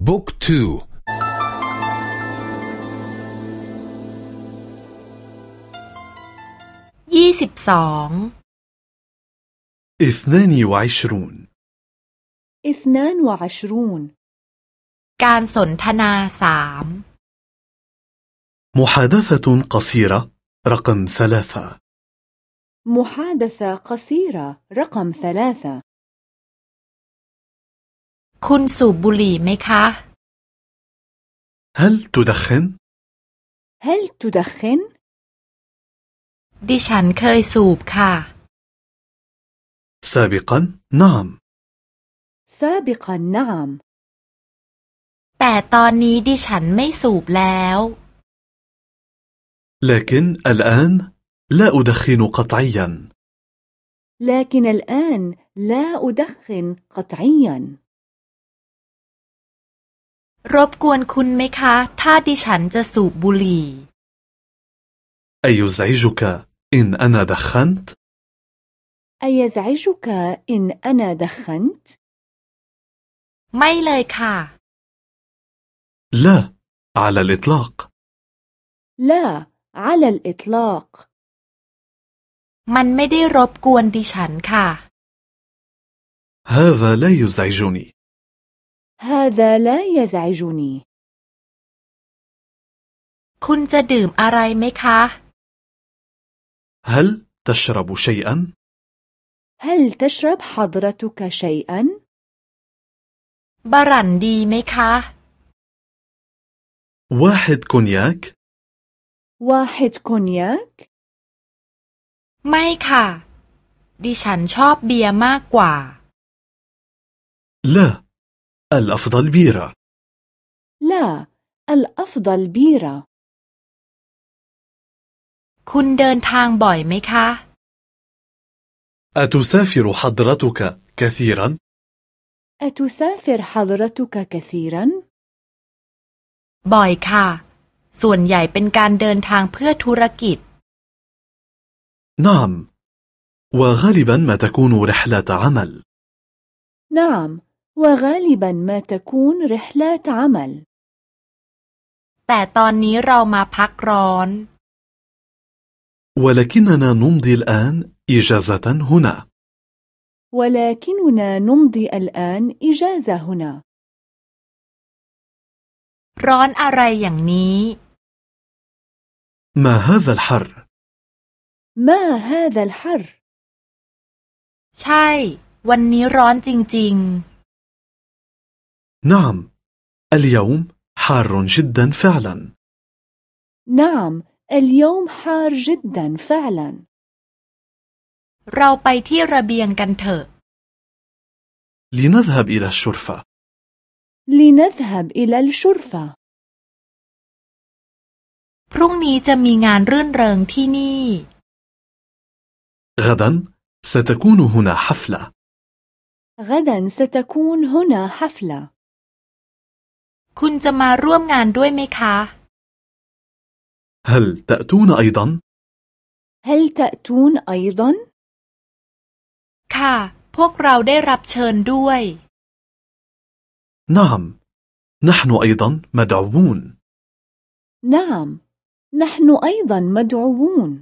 Book two. ยี่สิบสอง اثنان وعشرون. اثنان وعشرون. การสนทนา สาม محادثة قصيرة رقم ثلاثة. محادثة قصيرة رقم ثلاثة. คุณสูบบุหรี่ไหมคะ هل تدخن؟ هل تدخن؟ ดิฉันเคยสูบค่ะ سابقا نعم سابقا نعم แต่ตอนนี้ดิฉันไม่สูบแล้ว لكن الآن لا أدخن قطعيا لكن الآن لا أدخن قطعيا รบกวนคุณไหมคะ ถ้าดิฉันจะสูบบุหรี่ أيزعجك إن أنا دخنت؟ أيزعجك إن أنا دخنت؟ ไม่เลยค่ะ لا على الإطلاق لا على الإطلاق มันไม่ได้รบกวนดิฉันค่ะ هذا لا يزعجني هذا لا يزعجني คุณจะดื่มอะไรไหมคะ هل تشرب شيئا؟ هل تشرب حضرتك شيئا؟ บารันดีไหมคะ واحد كونياك؟ واحد كونياك؟ ไม่ค่ะ ดิฉันชอบเบียร์มากกว่า لا الأفضل بيرة لا الأفضل بيرة คุณเดินทางบ่อยไหมคะ أتسافر حضرتك كثيرا؟ أتسافر حضرتك كثيرا؟ บ่อยค่ะ ส่วนใหญ่เป็นการเดินทางเพื่อธุรกิจ نعم وغالبا ما تكون رحلة عمل نعم وغالبا ما تكون رحلات عمل แต่ตอนนี้เรามาพักร้อน ولكننا نمضي الآن إجازة هنا ولكننا نمضي الآن إجازة هنا ร้อนอะไรอย่างนี้ ما هذا الحر؟ ما هذا الحر؟ ใช่ วันนี้ร้อนจริง نعم اليوم حار جدا فعلا نعم اليوم حار جدا فعلا ๆ เราไปที่ระเบียงกันเถอะ لنذهب إلى الشرفة لنذهب إلى الشرفة พรุ่งนี้จะมีงานรื่นเริงที่นี่ غدا ستكون هنا حفلة غدا ستكون هنا حفلة คุณจะมาร่วมงานด้วยไหมคะ هل تأتون أيضا؟ هل تأتون أيضا؟ ค่ะ พวกเราได้รับเชิญด้วย نعم نحن أيضا مدعوون نعم نحن أيضا مدعوون